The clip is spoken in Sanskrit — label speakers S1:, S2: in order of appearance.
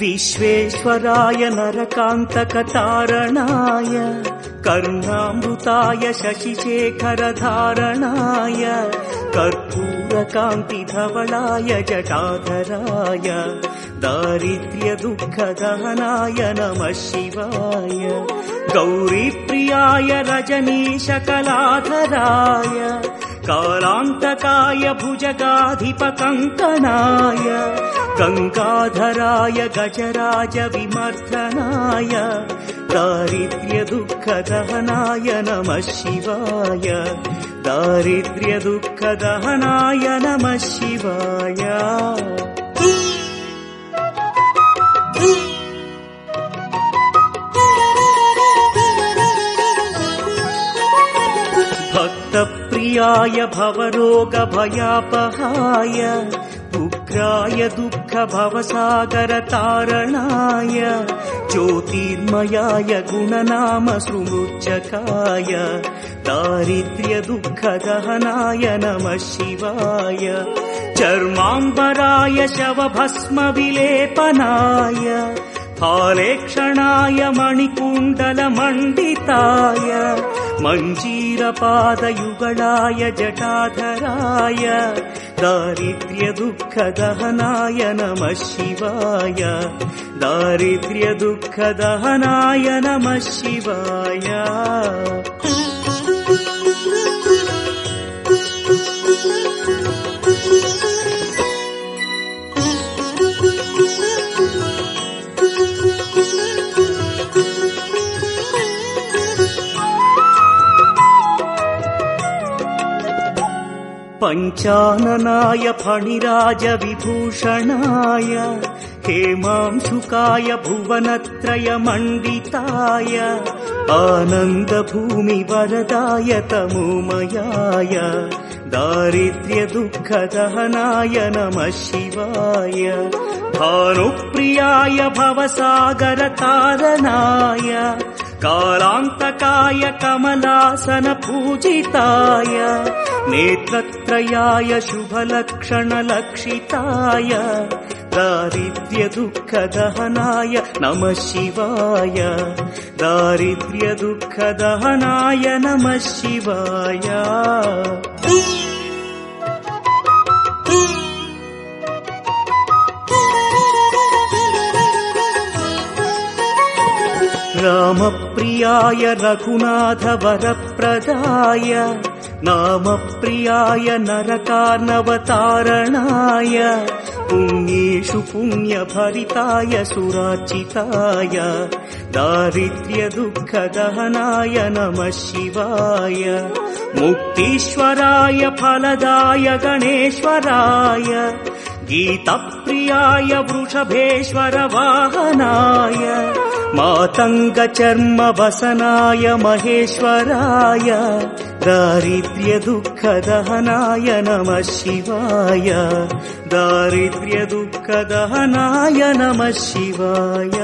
S1: विश्वेश्वराय नरकान्तकतारणाय करुणामृताय शशिशेखरधारणाय कर्पूरकान्तिधवलाय जटाधराय दारिद्र्यदुःखदहनाय नमः शिवाय गौरीप्रियाय रजनीशकलाधराय कालान्तकाय भुजगाधिपकङ्कणाय गङ्गाधराय गजराज विमर्दनाय दारिद्र्यदुःखदहनाय नमः शिवाय दारिद्र्यदुःखदहनाय नमः शिवाय भक्तप्रियाय भवरोगभयापहाय उग्राय दुःखभवसागरतारणाय ज्योतिर्मयाय गुणनाम सुमृच्छकाय दारिद्र्यदुःखदहनाय नमः शिवाय चर्माम्बराय शवभस्मविलेपनाय फालेक्षणाय मणिकुण्डलमण्डिताय मञ्जीरपादयुगलाय जटाधराय दारिद्र्यदुःखदहनाय नमः शिवाय दारिद्र्यदुःखदहनाय नमः शिवाय पञ्चाननाय फणिराज विभूषणाय हेमांशुकाय भुवनत्रयमण्डिताय आनन्दभूमिवरदाय तमोमयाय दारिद्र्यदुःखदहनाय नमः शिवाय भानुप्रियाय भवसागरतारणाय कालान्तकाय कमलासनपूजिताय नेत्रत्रयाय शुभलक्षणलक्षिताय दारिद्र्यदुःखदहनाय नमः शिवाय दारिद्र्यदुःखदहनाय नमः शिवाय। रामप्रियाय रघुनाथवरप्रदाय नामप्रियाय नरकार्णवतारणाय पुण्येषु पुण्यभरिताय सुराचिताय दारिद्र्यदुःखदहनाय नमः शिवाय मुक्तीश्वराय फलदाय गणेश्वराय गीतप्रियाय वृषभेश्वर वाहनाय मातङ्गचर्मवसनाय महेश्वराय दारिद्र्यदुःखदहनाय नमः शिवाय दारिद्र्यदुःखदहनाय नमः शिवाय